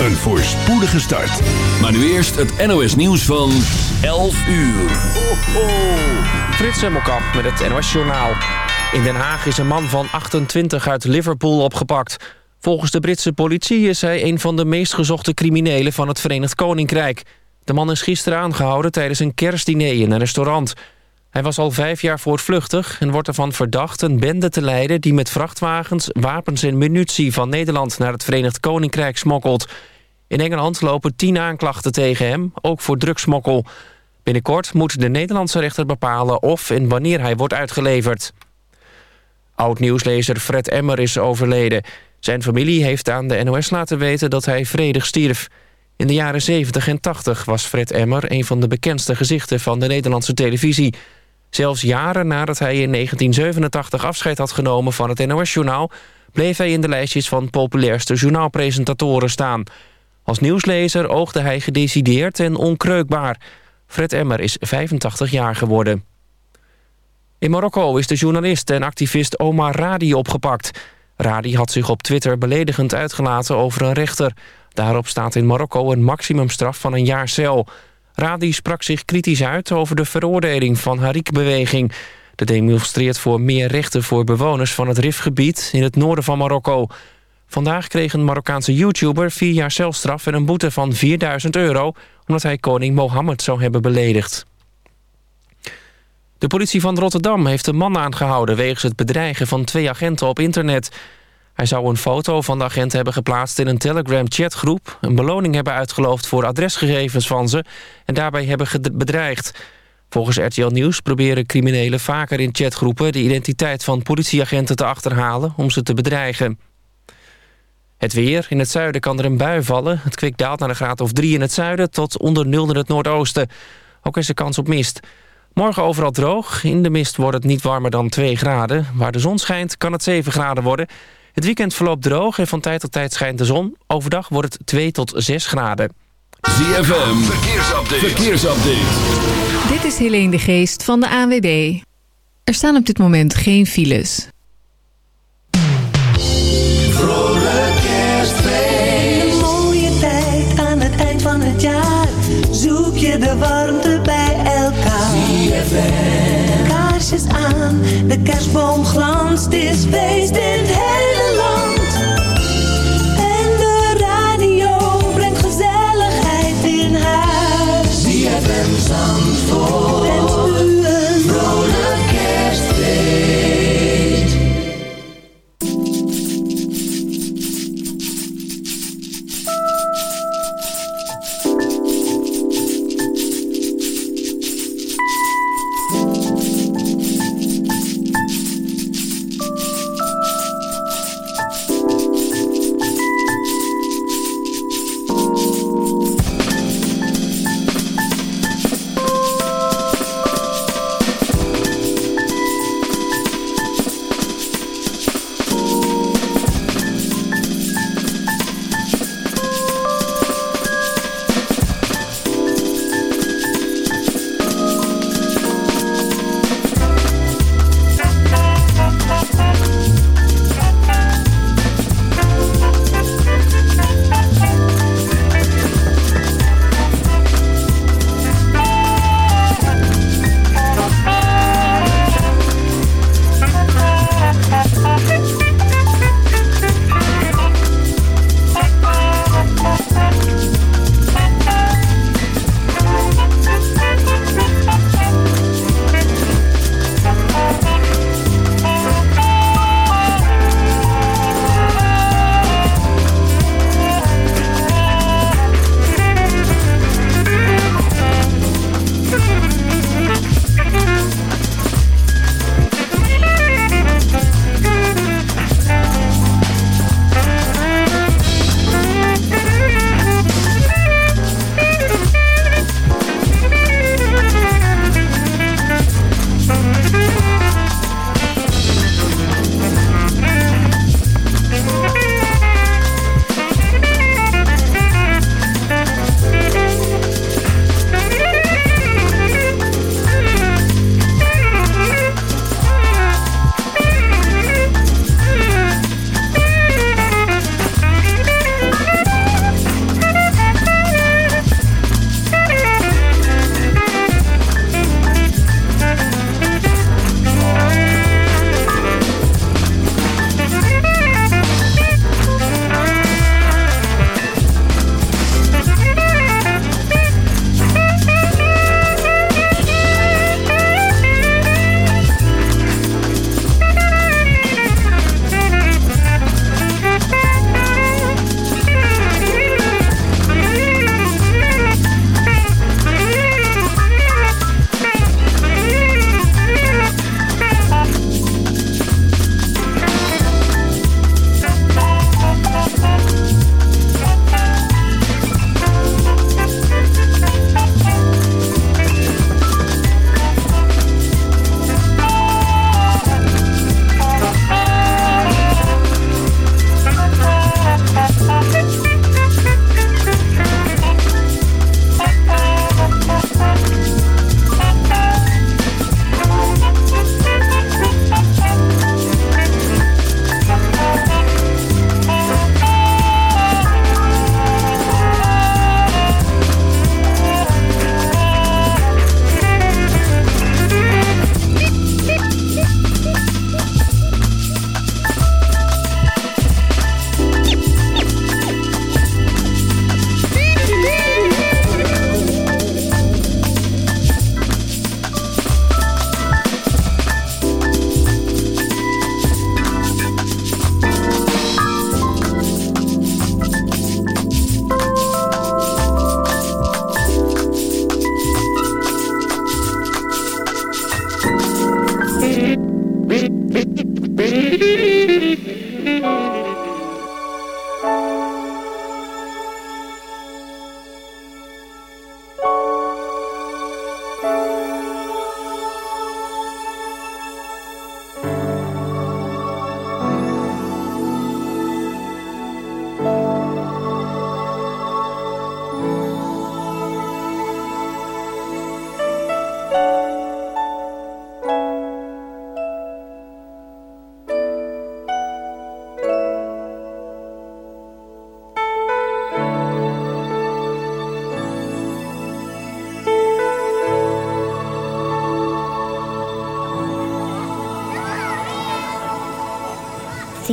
een voorspoedige start. Maar nu eerst het NOS nieuws van 11 uur. Ho, ho. Frits Hemmelkamp met het NOS Journaal. In Den Haag is een man van 28 uit Liverpool opgepakt. Volgens de Britse politie is hij een van de meest gezochte criminelen van het Verenigd Koninkrijk. De man is gisteren aangehouden tijdens een kerstdiner in een restaurant. Hij was al vijf jaar voortvluchtig en wordt ervan verdacht een bende te leiden... die met vrachtwagens, wapens en munitie van Nederland naar het Verenigd Koninkrijk smokkelt. In Engeland lopen tien aanklachten tegen hem, ook voor drugsmokkel. Binnenkort moet de Nederlandse rechter bepalen of en wanneer hij wordt uitgeleverd. Oud-nieuwslezer Fred Emmer is overleden. Zijn familie heeft aan de NOS laten weten dat hij vredig stierf. In de jaren 70 en 80 was Fred Emmer een van de bekendste gezichten van de Nederlandse televisie. Zelfs jaren nadat hij in 1987 afscheid had genomen van het NOS-journaal... bleef hij in de lijstjes van populairste journaalpresentatoren staan. Als nieuwslezer oogde hij gedecideerd en onkreukbaar. Fred Emmer is 85 jaar geworden. In Marokko is de journalist en activist Omar Radi opgepakt. Radi had zich op Twitter beledigend uitgelaten over een rechter. Daarop staat in Marokko een maximumstraf van een jaar cel. Radi sprak zich kritisch uit over de veroordeling van Harik-beweging. De demonstreert voor meer rechten voor bewoners van het Rifgebied in het noorden van Marokko. Vandaag kreeg een Marokkaanse YouTuber vier jaar celstraf en een boete van 4000 euro... omdat hij koning Mohammed zou hebben beledigd. De politie van Rotterdam heeft een man aangehouden... wegens het bedreigen van twee agenten op internet. Hij zou een foto van de agent hebben geplaatst in een Telegram-chatgroep... een beloning hebben uitgeloofd voor adresgegevens van ze... en daarbij hebben bedreigd. Volgens RTL Nieuws proberen criminelen vaker in chatgroepen... de identiteit van politieagenten te achterhalen om ze te bedreigen. Het weer. In het zuiden kan er een bui vallen. Het kwik daalt naar een graad of drie in het zuiden... tot onder nul in het noordoosten. Ook is er kans op mist. Morgen overal droog. In de mist wordt het niet warmer dan 2 graden. Waar de zon schijnt kan het 7 graden worden. Het weekend verloopt droog en van tijd tot tijd schijnt de zon. Overdag wordt het 2 tot 6 graden. ZFM, verkeersupdate. verkeersupdate. Dit is Helene de Geest van de ANWB. Er staan op dit moment geen files. Vrolijk kerstfeest. Een mooie tijd aan het eind van het jaar. Zoek je de warmte bij elkaar. ZFM. Kaarsjes aan, de kerstboom glanst. Het is feest in het hele ZFM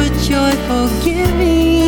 for joyful giving.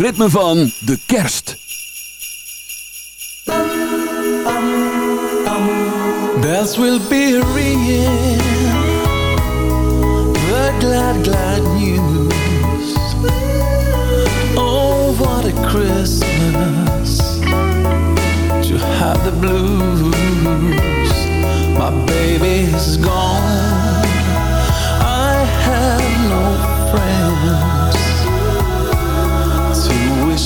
Ritme van de kerst. Bells will be ringing. The glad, glad news. Oh, what a Christmas To have the blues. My baby's gone. I have no friends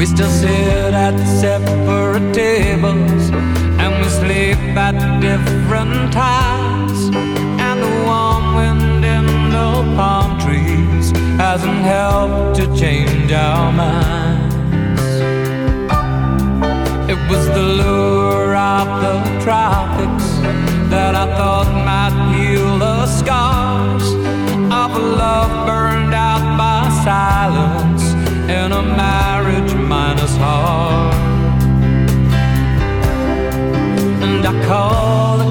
We still sit at separate tables and we sleep at different times. And the warm wind in the palm trees hasn't helped to change our minds. It was the lure of the tropics that I thought might heal the scars of a love burned out by silence in a mile.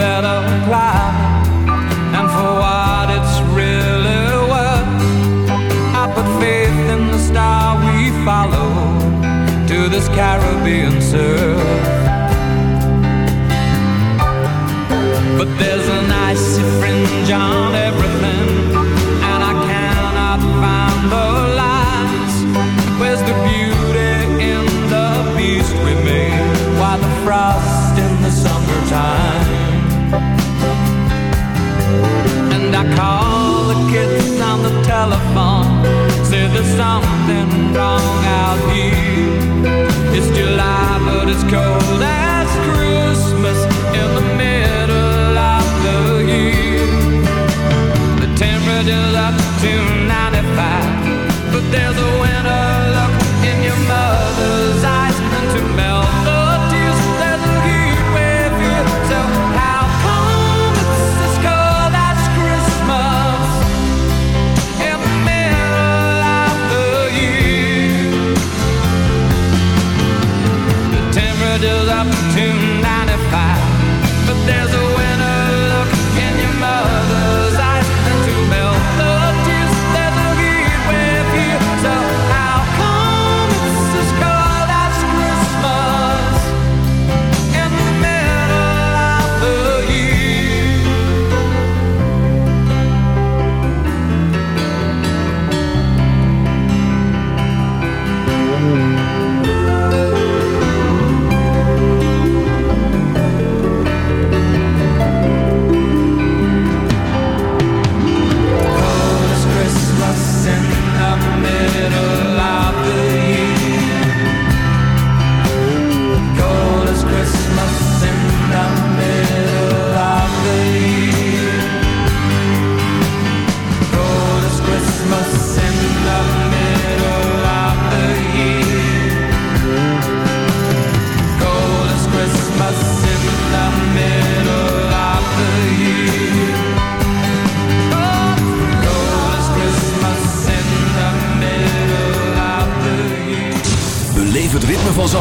better climb and for what it's really worth. I put faith in the star we follow to this Caribbean surf. But there's an icy fringe on it.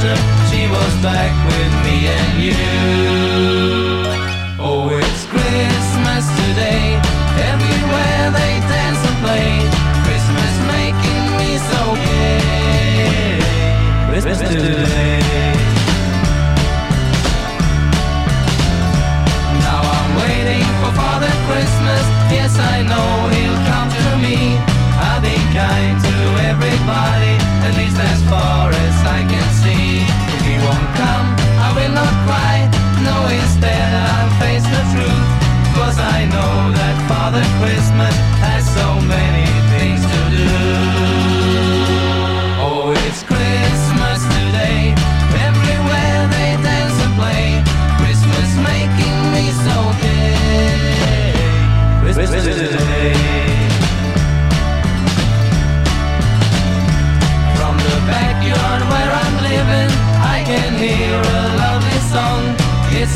winter. She was back with me and you. Oh, it's Christmas today. Everywhere they dance and play. Christmas making me so gay. Christmas today. Now I'm waiting for Father Christmas. Yes, I know he'll come to me. I'll be kind to everybody, at least as far as I can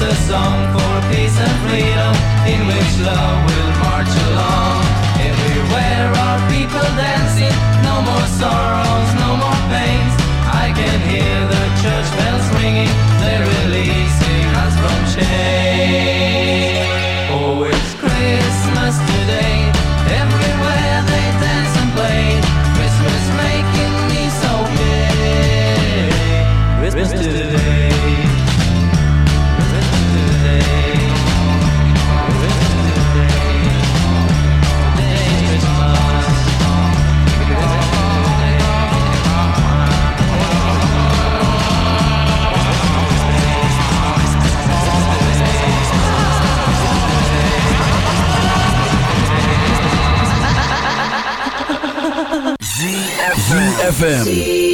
a song for peace and freedom, in which love will march along. Everywhere are people dancing, no more sorrows, ZFM.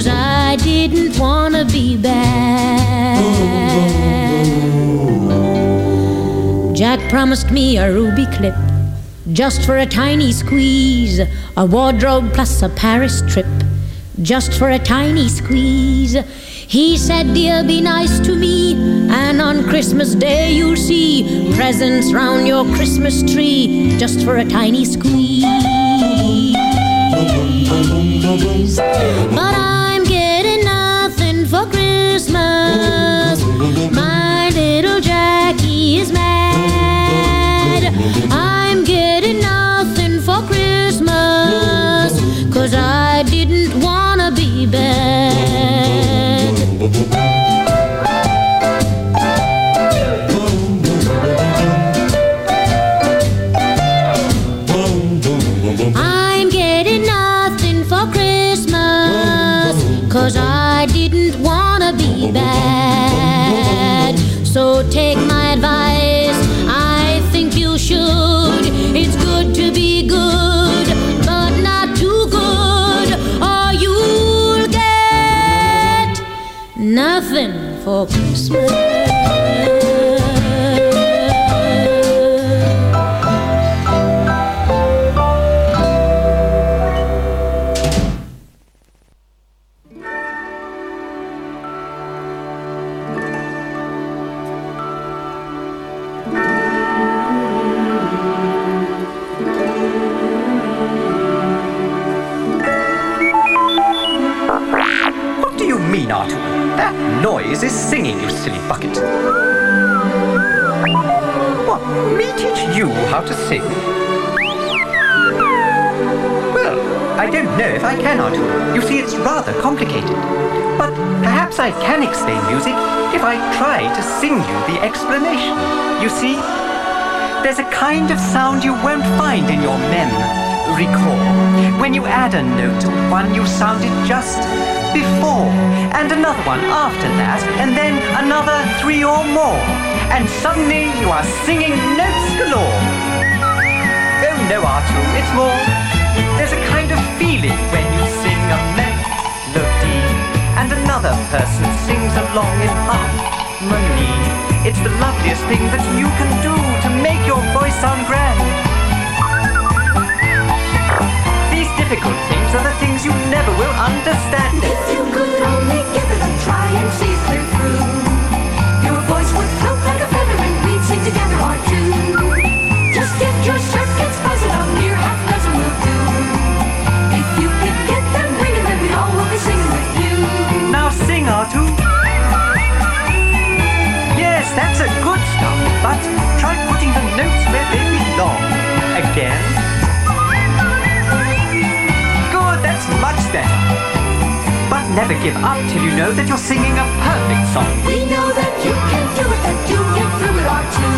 Cause I didn't wanna be bad. Jack promised me a ruby clip just for a tiny squeeze, a wardrobe plus a Paris trip just for a tiny squeeze. He said, Dear, be nice to me, and on Christmas Day you'll see presents round your Christmas tree just for a tiny squeeze. But Well, I don't know if I can, Artoo. You see, it's rather complicated. But perhaps I can explain music if I try to sing you the explanation. You see, there's a kind of sound you won't find in your mem. Recall, when you add a note to one you sounded just before, and another one after that, and then another three or more, and suddenly you are singing notes galore. Oh no, Artoo, it's more. There's a kind of feeling when you sing a melody, and another person sings along in harmony. It's the loveliest thing that you can do to make your voice sound grand. These difficult things are the things you never never give up till you know that you're singing a perfect song. We know that you can do it, that you get through it Artoo.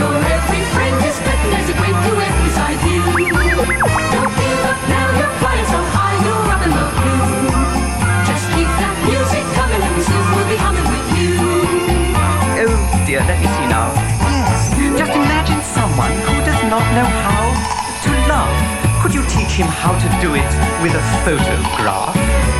Your every friend is there's a great duet beside you. Don't give up now, you're flying so high, you're up in the blue. Just keep that music coming and we soon will be humming with you. Oh dear, let me see now. Yes, just imagine someone who does not know how to love. Could you teach him how to do it with a photograph?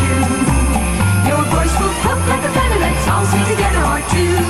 float like a feather, let's all sing together Artoo.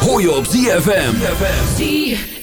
Hoor je op. ZFM.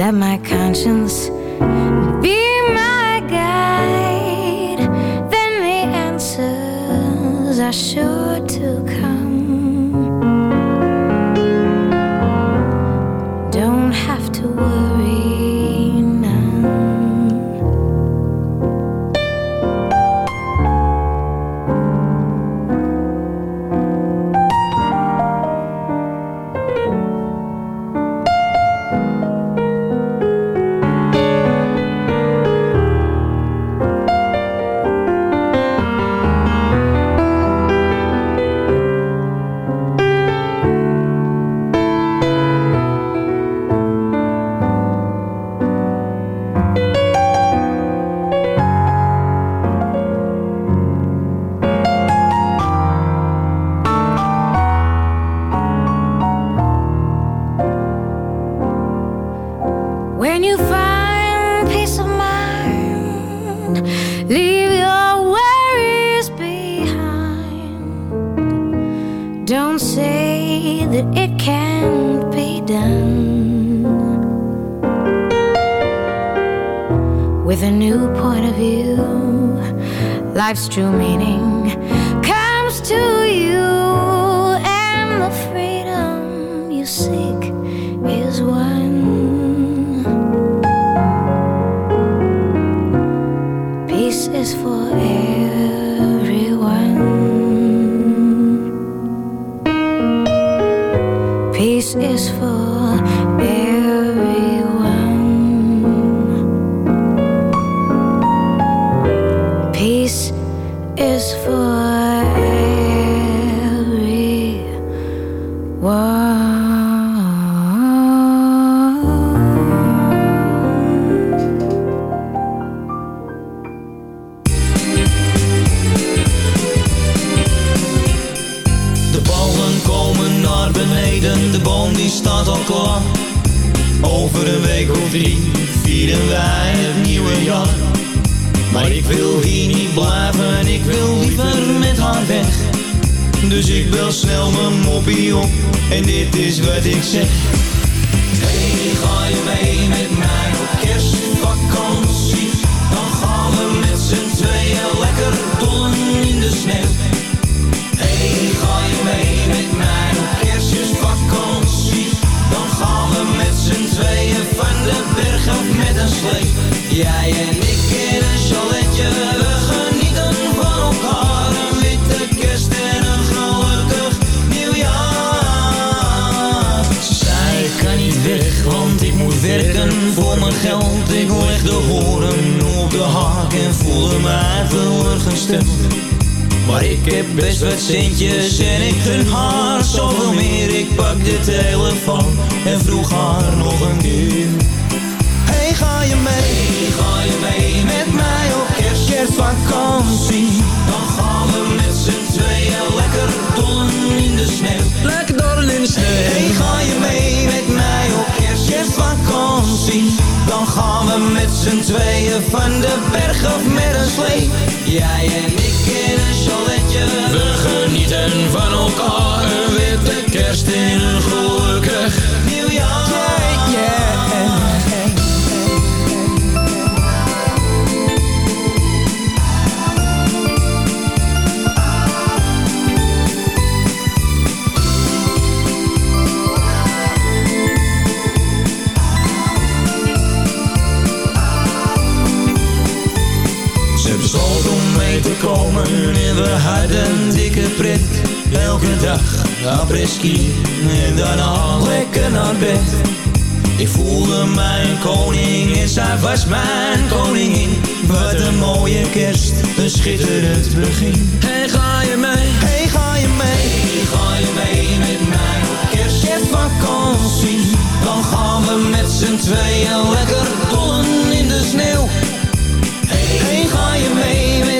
Let my conscience be my guide. Then the answers are sure to come. En dan daarna lekker naar bed. Ik voelde mijn koning en zij was mijn koningin. Wat een mooie kerst, een schitterend begin. Hey, ga je mee? Hey, ga je mee? Hey, ga je mee met mij op kerstvakantie? Dan gaan we met z'n tweeën lekker rollen in de sneeuw. Hey, ga je mee met